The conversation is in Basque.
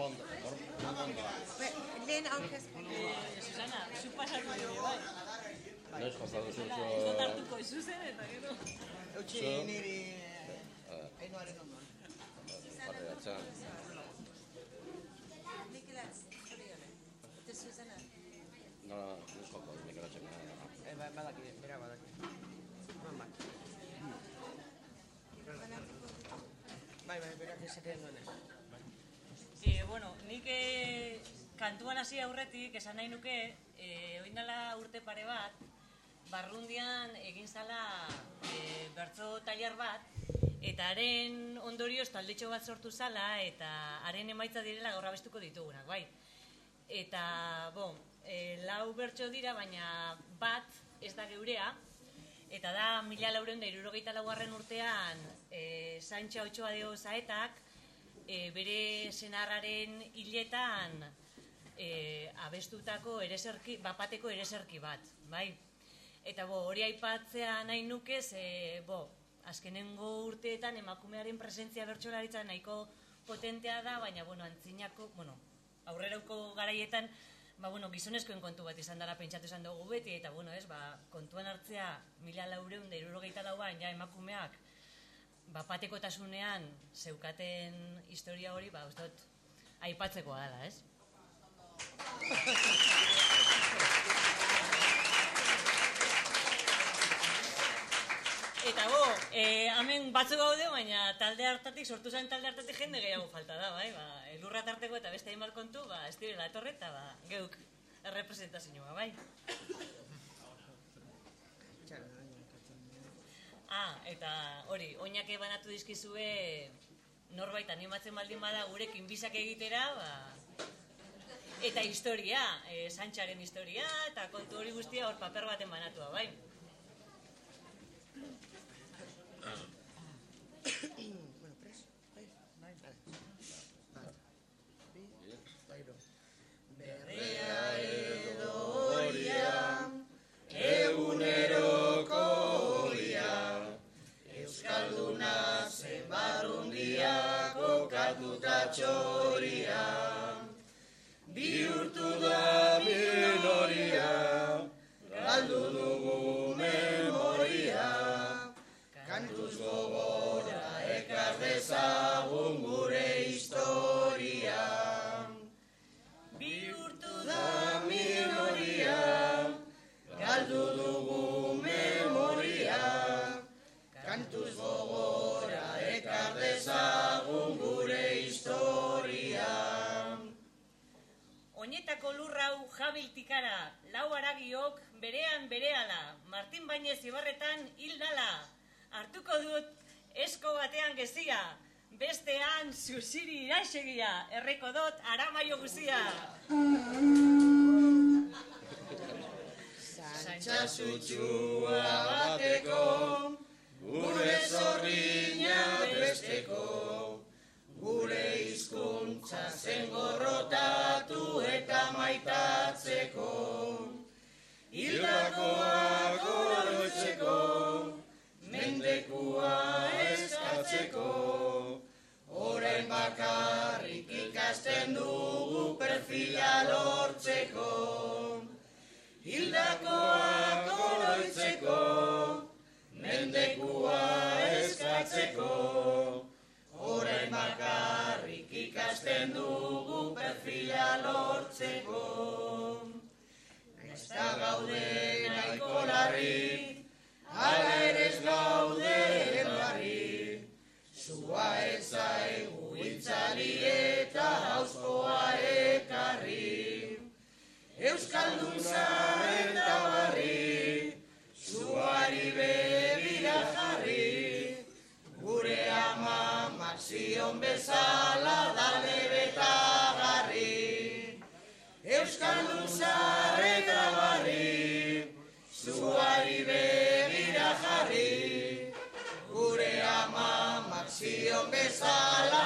Eh, Susana, zu pasatu ere, bai. Noiz Zela, zu... ez dut hartuko zuzen eta gero. Eutxi Zo. niri Ainoaren ondoan. Jarri gatza. Nicolás, Oriole. Eta Susana. No, noiz jota duzu mikrotzen. Eh, ba- badaki, bera badaki. Man, bai. Bai, bai, berak esaten duenez. Eh, bueno, nik eh, kantuan hasi aurretik esan nahi nuke, eh, oindala urte pare bat, barrundian egin zala eh, bertso tailer bat, eta haren ondorioz taldetxo bat sortu zala, eta haren emaitza direla gaur abestuko ditugunak, bai. Eta, bon, eh, lau bertso dira, baina bat ez da geurea, eta da mila laureun da irurogeita laugarren urtean e, Santxa Otxoa deo zaetak e, bere senarraren hiletan e, abestutako ereserki, bapateko ereserki bat, bai? Eta bo, hori aipatzea nahi nuke, ze, bo, azkenengo urteetan emakumearen presentzia bertsolaritzan nahiko potentea da, baina, bueno, antzinako, bueno, aurrerauko garaietan, ba, bueno, gizonezkoen kontu bat izan dara pentsatu izan dugu beti, eta, bueno, ez, ba, kontuan hartzea mila laureun da irurogeita lauan, ja, emakumeak, ba, patekotasunean zeukaten historia hori, ba, uste dut, aipatzekoa dela, ez? Eta bo, eh, hemen batzu gaude, baina talde hartatik, sortu zen talde hartatik jende gehiago falta da, bai? Ba, elurra tarteko eta beste hainbat kontu, ba, ez direla etorri eta ba, geuk errepresentazioa, bai? Ah, eta hori, oinake banatu dizkizue norbait animatzen baldin bada gurekin bizak egitera, ba, eta historia, e, Santxaren historia, eta kontu hori guztia hor paper baten banatua, bai? Kokatuta txoria, bihurtu da Oinetako lurrau jabiltikara, lau aragiok berean berehala, Martin Bainez ibarretan hil dala. Hartuko dut esko batean gezia, bestean zuziri iraxegia, erreko dot aramaio guzia. Santxa zutxua bateko, gure zorrina besteko, gure hizkuntza zen gorrotatu eta maitatzeko. Hildakoak oroitzeko, mendekua eskatzeko, orain bakarrik ikasten dugu perfila lortzeko. Hildakoak Euskaldun zaren da barri, zuari begira gure ama maxion bezala dale betagarri. Euskaldun zaren da barri, zuari gure ama maxion bezala